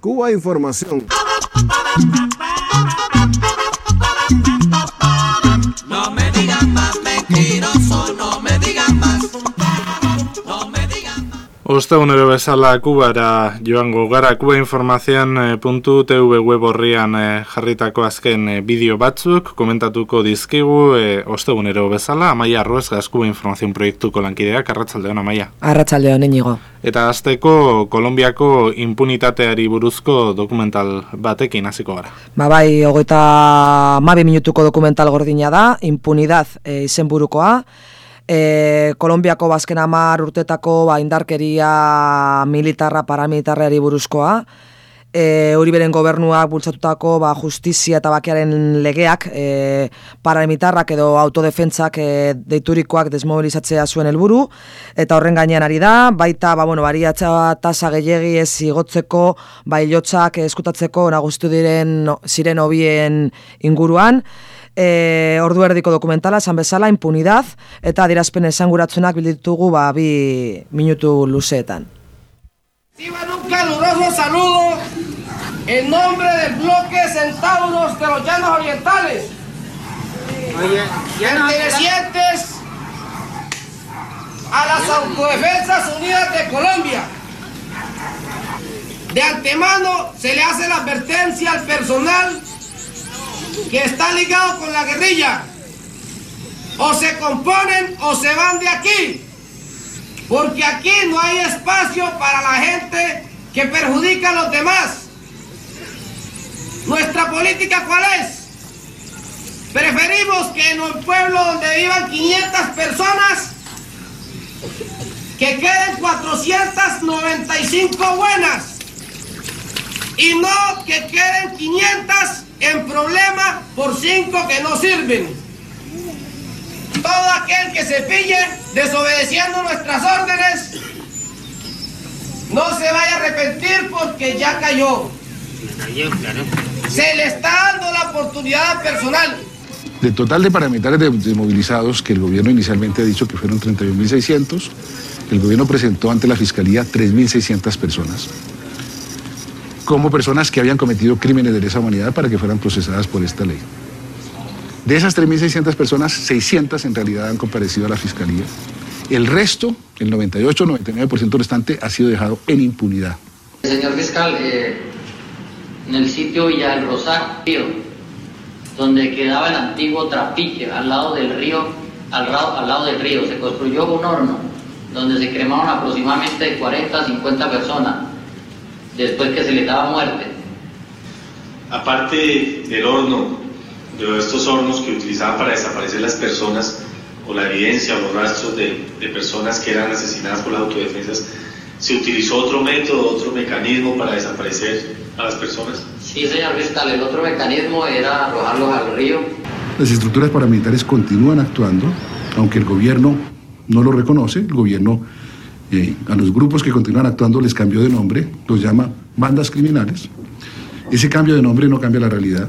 Cuba Información. Ostegunero bezala Kubara joango gara Kuba informazioan eh, web horrian eh, jarritako azken eh, bideo batzuk komentatuko dizkigu eh, ostegunero bezala Amaia Arroez Kuba informazion proiektuko lankideak Arratsaldeon Amaia. Arratsaldeon inigo. Eta azteko Kolombiako impunitateari buruzko dokumental batekin hasiko gara. Ba bai, hogeita mabi minutuko dokumental gordina da, impunidad e, izenburukoa, e, Kolombiako bazken amar urtetako ba, indarkeria militarra paramilitarreari buruzkoa, e, hori beren gobernuak bultzatutako ba, justizia eta bakearen legeak e, paramilitarrak edo autodefentzak e, deiturikoak desmobilizatzea zuen helburu. Eta horren gainean ari da, baita ba, bueno, bariatza tasa gehiagi ez igotzeko, ba, hilotzak eskutatzeko nagustu diren ziren hobien inguruan, e, ordu erdiko dokumentala, esan bezala, impunidad, eta adirazpen esanguratzunak bilditugu ba, bi minutu luzeetan. Reciban un caluroso saludo en nombre del bloque Centauros de los Llanos Orientales, pertenecientes a las Autodefensas Unidas de Colombia. De antemano se le hace la advertencia al personal que está ligado con la guerrilla. O se componen o se van de aquí. Porque aquí no hay espacio para la gente que perjudica a los demás. Nuestra política cuál es? Preferimos que en un pueblo donde vivan 500 personas, que queden 495 buenas. Y no que queden 500 en problema por 5 que no sirven. Todo aquel que se pille desobedeciendo nuestras órdenes no se vaya a arrepentir porque ya cayó. Se le está dando la oportunidad personal. Del total de paramilitares de- desmovilizados, que el gobierno inicialmente ha dicho que fueron 31.600, el gobierno presentó ante la Fiscalía 3.600 personas, como personas que habían cometido crímenes de lesa humanidad para que fueran procesadas por esta ley. De esas 3.600 personas, 600 en realidad han comparecido a la Fiscalía. El resto, el 98-99% restante, ha sido dejado en impunidad. Señor fiscal, eh, en el sitio Villa del Rosario, donde quedaba el antiguo trapiche, al lado del río, al, ra- al lado del río, se construyó un horno donde se cremaron aproximadamente 40 a 50 personas después que se les daba muerte. Aparte del horno, de estos hornos que utilizaban para desaparecer las personas, o la evidencia o los rastros de, de personas que eran asesinadas por las autodefensas, ¿se utilizó otro método, otro mecanismo para desaparecer a las personas? Sí, señor fiscal, el otro mecanismo era arrojarlos al río. Las estructuras paramilitares continúan actuando, aunque el gobierno no lo reconoce. El gobierno eh, a los grupos que continúan actuando les cambió de nombre, los llama bandas criminales. Ese cambio de nombre no cambia la realidad.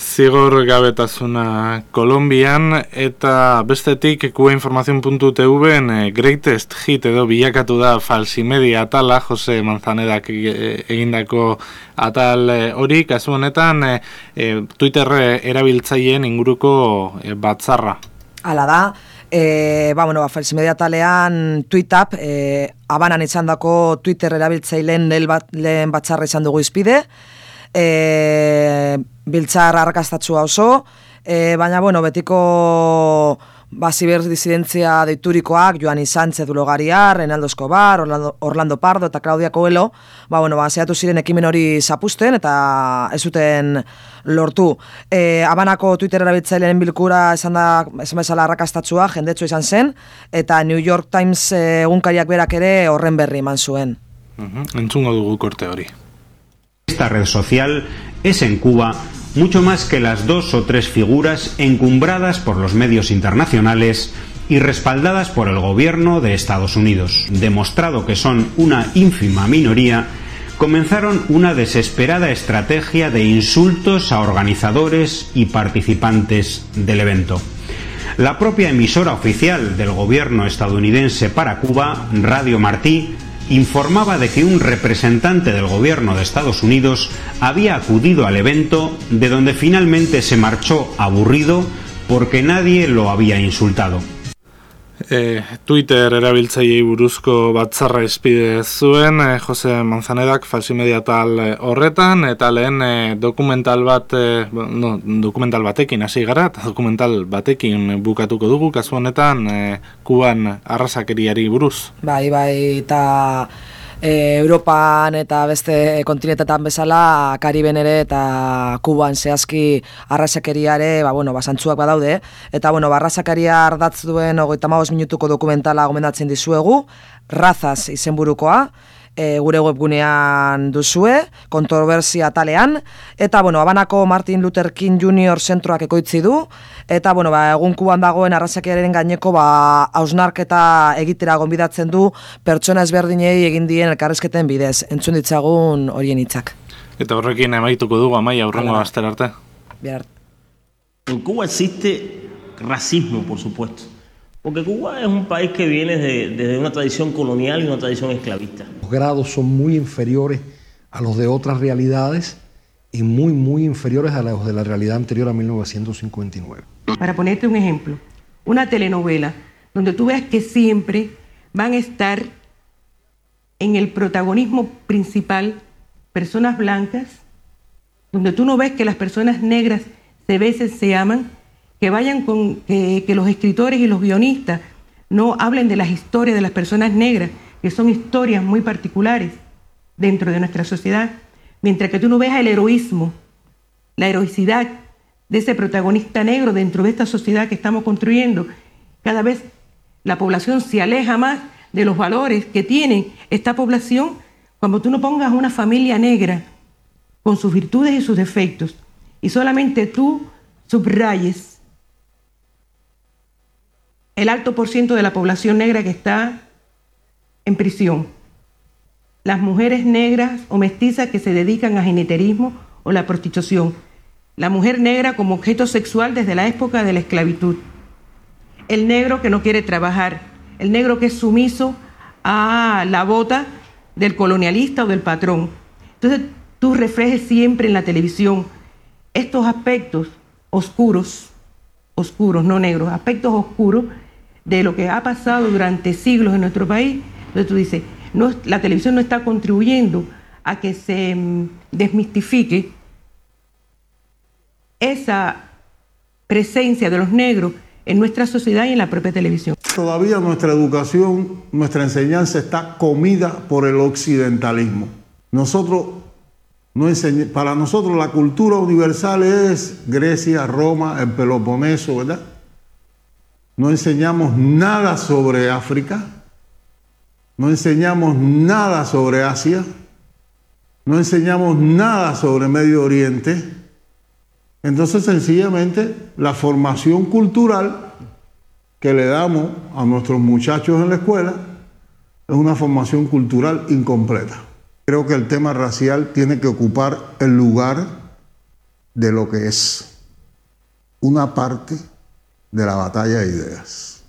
Zigor gabetasuna Kolombian eta bestetik kubainformazion.tv-en eh, greatest hit edo bilakatu da falsimedia atala Jose Manzanedak eh, egindako atal eh, hori, kasu honetan eh, Twitter erabiltzaileen inguruko batzarra. Hala da, e, ba, bueno, ba, falsimedia talean tweetap, e, abanan izandako Twitter erabiltzaileen bat, lehen batzarra izan dugu izpide, e, biltzar arrakastatzua oso, e, baina, bueno, betiko ba, ziberdisidentzia deiturikoak, Joan Sánchez Dulogariar, Renaldo Escobar, Orlando, Orlando Pardo eta Claudia Coelho, ba, bueno, ba, zehatu ziren ekimen hori zapusten eta ez zuten lortu. E, abanako Twitter erabiltzaileen bilkura esan da, esan bezala arrakastatzua, jendetsu izan zen, eta New York Times eh, egunkariak berak ere horren berri eman zuen. Mhm, Entzungo dugu korte hori. Esta red social es en Cuba mucho más que las dos o tres figuras encumbradas por los medios internacionales y respaldadas por el gobierno de Estados Unidos. Demostrado que son una ínfima minoría, comenzaron una desesperada estrategia de insultos a organizadores y participantes del evento. La propia emisora oficial del gobierno estadounidense para Cuba, Radio Martí, informaba de que un representante del gobierno de Estados Unidos había acudido al evento de donde finalmente se marchó aburrido porque nadie lo había insultado. E, Twitter erabiltzaileei buruzko batzarra izpide zuen e, Jose Manzanedak falsimedia tal e, horretan eta lehen e, dokumental bat e, no, dokumental batekin hasi gara eta dokumental batekin bukatuko dugu kasu honetan e, kuban arrasakeriari buruz. Bai, bai, eta e, Europan eta beste kontinetetan bezala Kariben ere eta Kuban zehazki arrasakeriare, ba, bueno, basantzuak badaude, eta bueno, barrasakaria ardatz duen ogeita minutuko dokumentala gomendatzen dizuegu, razaz izenburukoa, e, gure webgunean duzue, kontroversia talean, eta, bueno, abanako Martin Luther King Jr. zentroak ekoitzi du, eta, bueno, ba, egun kuban dagoen arrazakiaren gaineko, ba, hausnarketa egitera gonbidatzen du, pertsona ezberdinei egin dien elkarrezketen bidez, entzun ditzagun horien hitzak. Eta horrekin emaituko dugu, amaia, aurrengo aster arte. Bihar. En Cuba existe racismo, por supuesto. Porque Cuba es un país que viene de, desde una tradición colonial y una tradición esclavista. Los grados son muy inferiores a los de otras realidades y muy, muy inferiores a los de la realidad anterior a 1959. Para ponerte un ejemplo, una telenovela donde tú veas que siempre van a estar en el protagonismo principal personas blancas, donde tú no ves que las personas negras se besen, se aman, que vayan con que, los escritores y los guionistas no hablen de las historias de las personas negras, que son historias muy particulares dentro de nuestra sociedad, mientras que tú no ves el heroísmo, la heroicidad de ese protagonista negro dentro de esta sociedad que estamos construyendo, cada vez la población se aleja más de los valores que tiene esta población. Cuando tú no pongas una familia negra con sus virtudes y sus defectos y solamente tú subrayes el alto por ciento de la población negra que está en prisión, las mujeres negras o mestizas que se dedican a geneterismo o la prostitución, la mujer negra como objeto sexual desde la época de la esclavitud, el negro que no quiere trabajar, el negro que es sumiso a la bota del colonialista o del patrón. Entonces tú reflejes siempre en la televisión estos aspectos oscuros, oscuros, no negros, aspectos oscuros de lo que ha pasado durante siglos en nuestro país, entonces tú dices, la televisión no está contribuyendo a que se mm, desmistifique esa presencia de los negros en nuestra sociedad y en la propia televisión. Todavía nuestra educación, nuestra enseñanza está comida por el occidentalismo. Nosotros no para nosotros la cultura universal es Grecia, Roma, el Peloponeso, ¿verdad? No enseñamos nada sobre África, no enseñamos nada sobre Asia, no enseñamos nada sobre Medio Oriente. Entonces sencillamente la formación cultural que le damos a nuestros muchachos en la escuela es una formación cultural incompleta. Creo que el tema racial tiene que ocupar el lugar de lo que es una parte de la batalla de ideas.